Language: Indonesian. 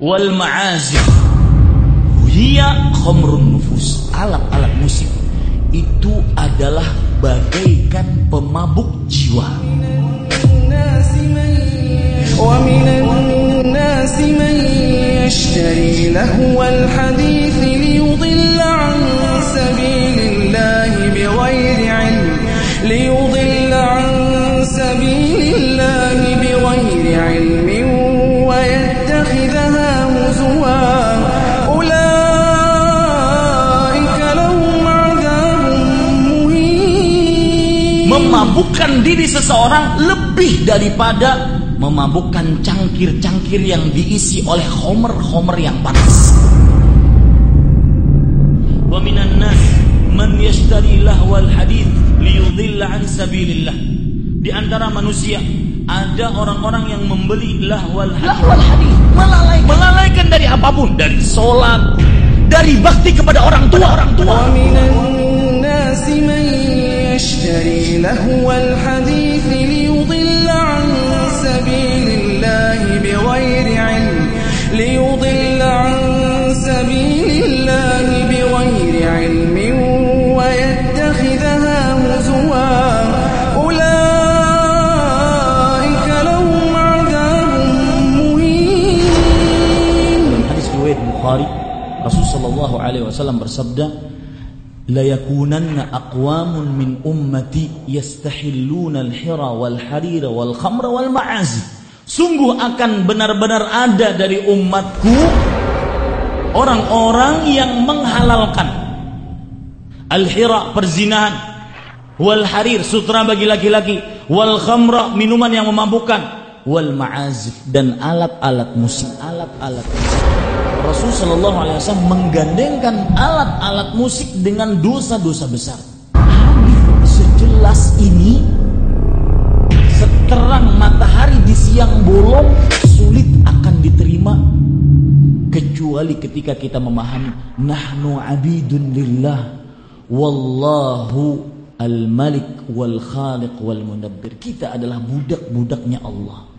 wal ma'azif hiya khamrun nufus alat-alat musik itu adalah bagaikan pemabuk jiwa ومن الناس من يشتري لهو الحديث memabukkan diri seseorang lebih daripada memabukkan cangkir-cangkir yang diisi oleh homer-homer yang panas. Wa minan nas man yashtari lahwal hadith liyudhilla an sabilillah. Di antara manusia ada orang-orang yang membeli lahwal hadith. Lahwal hadith melalaikan, melalaikan dari apa pun, dari sholat, dari bakti kepada orang tua, orang tua. لهو الحديث ليضل عن سبيل الله بغير علم. ليضل عن سبيل الله بغير علم ويتخذها هزوا. أولئك لهم عذاب مهين. Hadis riwayat Bukhari. Rasul sallallahu alaihi wasallam bersabda ummati yastahilluna al-hira wal harira wal khamra wal ma'azif sungguh akan benar-benar ada dari umatku orang-orang yang menghalalkan al-hira perzinahan wal harir sutra bagi laki-laki wal khamra minuman yang memabukkan wal ma'azif dan alat-alat musik. Alat-alat musik. Rasul Shallallahu Alaihi Wasallam menggandengkan alat-alat musik dengan dosa-dosa besar. Hadis sejelas ini, seterang matahari di siang bolong, sulit akan diterima kecuali ketika kita memahami nahnu abidun lillah wallahu al-malik wal khaliq wal mudabbir. Kita adalah budak-budaknya Allah